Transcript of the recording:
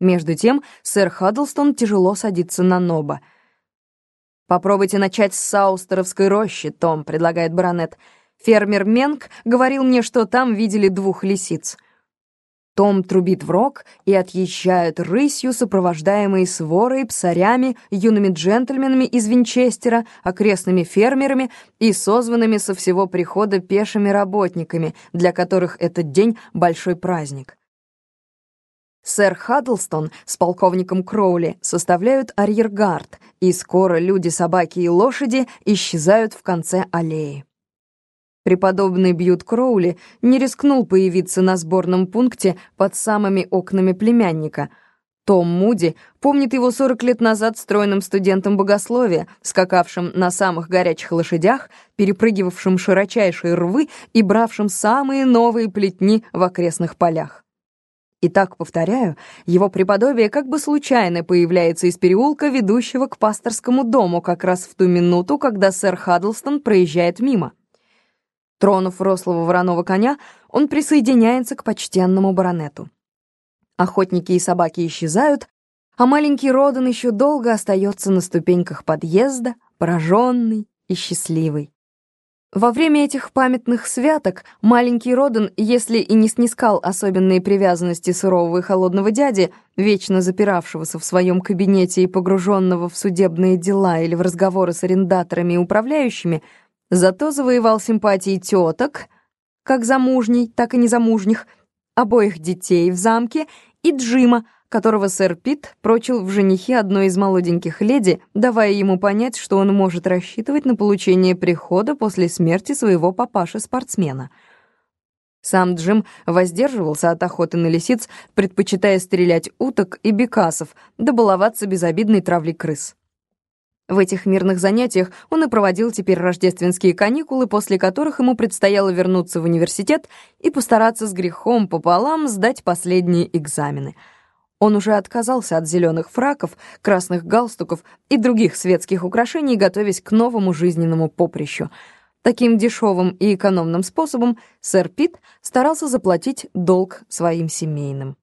Между тем сэр Хаддлстон тяжело садится на Ноба. «Попробуйте начать с Саустеровской рощи, Том», — предлагает баронет. «Фермер Менг говорил мне, что там видели двух лисиц». Том трубит в рог и отъезжает рысью, сопровождаемый сворой, псарями, юными джентльменами из Винчестера, окрестными фермерами и созванными со всего прихода пешими работниками, для которых этот день — большой праздник. Сэр Хаддлстон с полковником Кроули составляют арьергард, и скоро люди, собаки и лошади исчезают в конце аллеи. Преподобный Бьют Кроули не рискнул появиться на сборном пункте под самыми окнами племянника. Том Муди помнит его 40 лет назад стройным студентом богословия, скакавшим на самых горячих лошадях, перепрыгивавшим широчайшие рвы и бравшим самые новые плетни в окрестных полях. Итак, повторяю, его преподобие как бы случайно появляется из переулка, ведущего к пасторскому дому, как раз в ту минуту, когда сэр Хаддлстон проезжает мимо. Тронув рослого вороного коня, он присоединяется к почтенному баронету. Охотники и собаки исчезают, а маленький Родан еще долго остается на ступеньках подъезда, пораженный и счастливый. Во время этих памятных святок маленький Родан, если и не снискал особенные привязанности сурового и холодного дяди, вечно запиравшегося в своем кабинете и погруженного в судебные дела или в разговоры с арендаторами и управляющими, Зато завоевал симпатии теток, как замужней, так и незамужних, обоих детей в замке и Джима, которого сэр Пит прочил в женихе одной из молоденьких леди, давая ему понять, что он может рассчитывать на получение прихода после смерти своего папаши-спортсмена. Сам Джим воздерживался от охоты на лисиц, предпочитая стрелять уток и бекасов, да баловаться безобидной травлей крыс. В этих мирных занятиях он и проводил теперь рождественские каникулы, после которых ему предстояло вернуться в университет и постараться с грехом пополам сдать последние экзамены. Он уже отказался от зеленых фраков, красных галстуков и других светских украшений, готовясь к новому жизненному поприщу. Таким дешевым и экономным способом сэр Пит старался заплатить долг своим семейным.